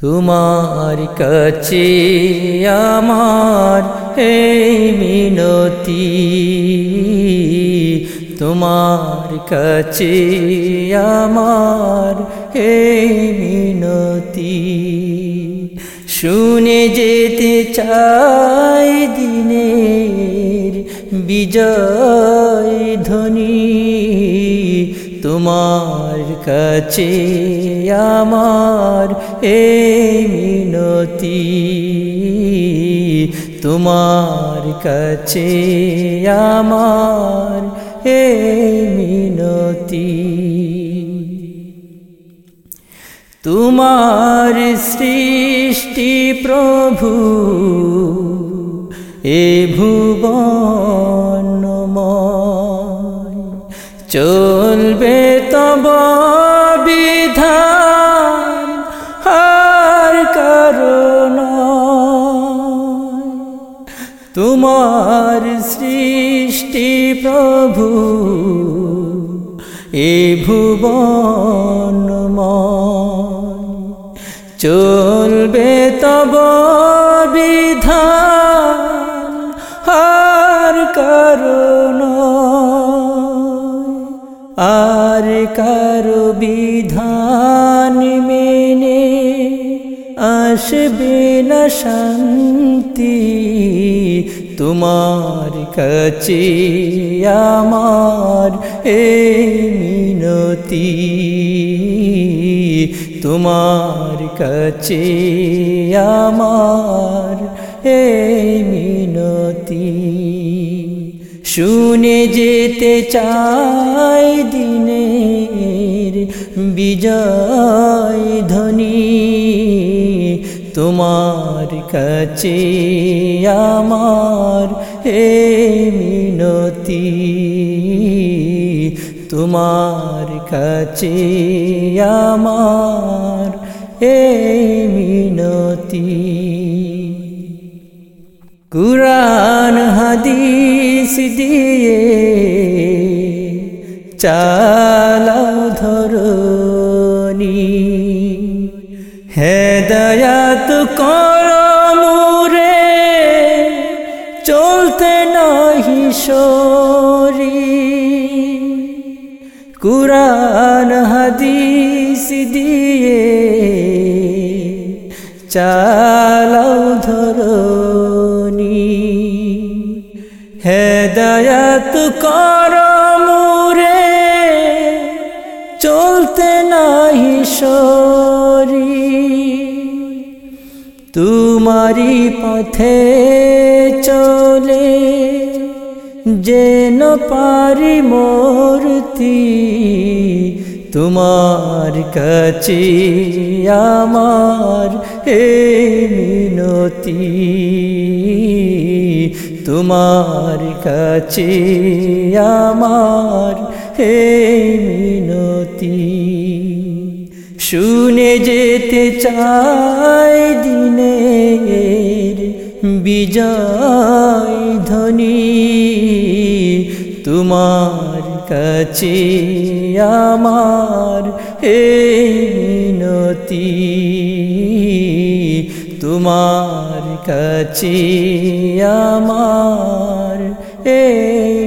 তোমার কাছে আমার এই মিনতি, তোমার কাছে আমার এই মিনতি। শুনে যেতে চাই দিনের বিজয় ধ্বনি। তোমার কাছে আমার এই মিনতি। তোমার কাছে আমার এই মিনতি। তোমার সৃষ্টি প্রভু, এ ভুবনময় চলবে তব বিধান হার কারণ তোমার সৃষ্টি প্রভু এ ভুবনময়। চলবে আসবে না শান্তি তোমার কাছে আমার এই মিনতি। তোমার কাছে আমার এই মিনতি। শুনে যেতে চাই দিনের বিজয় ধ্বনি তোমার কাছে আমার হে মিনতি। তোমার কাছে আমার হে মিনতি। কুরআন, হাদিস দিয়ে চালাও ধরনি হেদায়াত করমুরে চলতে নাহি সরি। কুরআন হাদিস দিয়ে চালাও ধরনি হেদায়াত কর তুমারি পথে চলে, যেন পারি মূর্তি তোমার কাছে আমার হে মিনতি। তোমার কাছে আমার হে মিনতি। শুনে যেতে চাই দিনের বিজয় ধ্বনি। তোমার কাছে আমার হে মিনতি তোমার কাছে আমার হে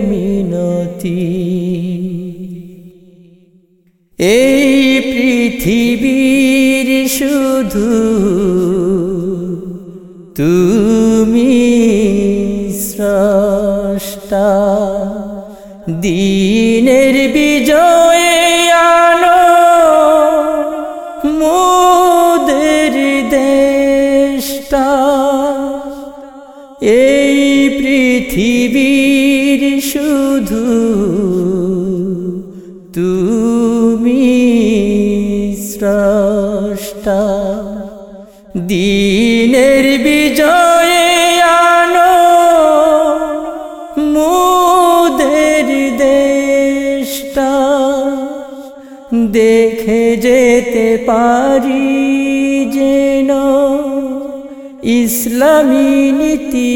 মিনতি। এই পৃথিবীর শুধু তুমি স্রষ্টা দিনের দিনের বিজয়ে আনো মোদের দেশটা, দেখে যেতে পারি যেন ইসলামী নীতি।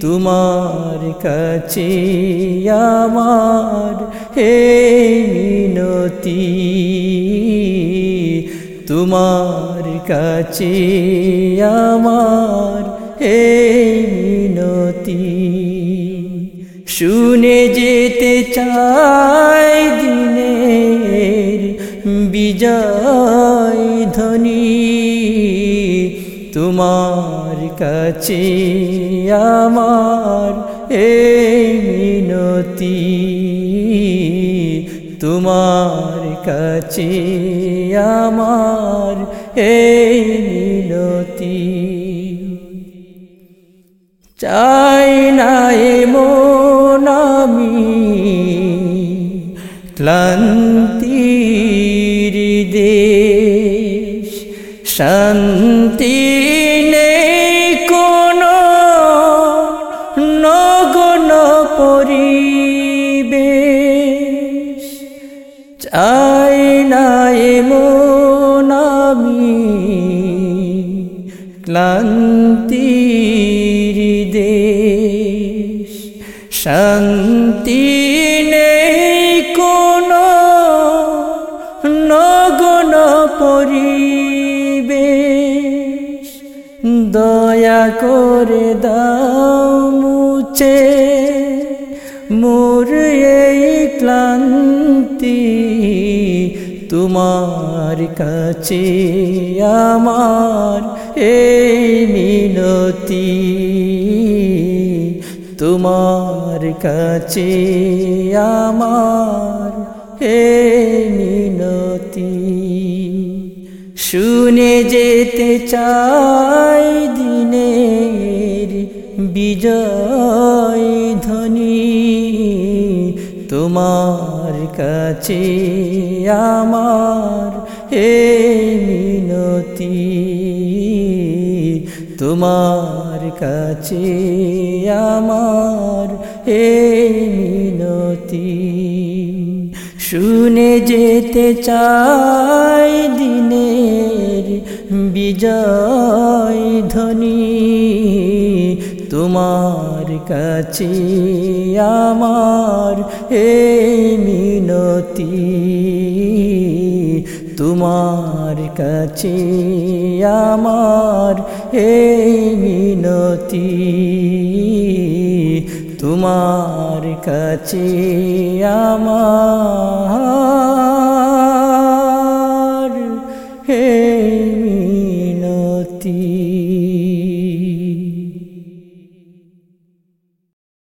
তোমার কাছে আমার হে মিনতি। তোমার কাছে আমার এই মিনতি। শুনে যেতে চাই দিনের বিজয় ধ্বনি। তোমার কাছে আমার এই মিনতি। তোমার কাছে আমার এই মিনতি। চাই না এমন আমি ক্লান্তির দেশ শান্তি নেই। চাই নাই এমন আমি ক্লান্তির দেশ। শান্তি নেই কোনো নগণ পরিবেশ। দয়া করে দাও মুছে মোর এই ক্লান্তি তোমার কাছে আমার এই মিনতি। তোমার কাছে আমার এই মিনতি। শুনে যেতে চাই দিনের বিজয় ধ্বনি। তোমার কাছে আমার এই মিনতি, তোমার কাছে আমার এই মিনতি। শুনে যেতে চাই দিনের বিজয় ধ্বনি, তোমার কাছে আমার এই মিনতি তোমার কাছে আমার এই মিনতি তোমার কাছে আমার হে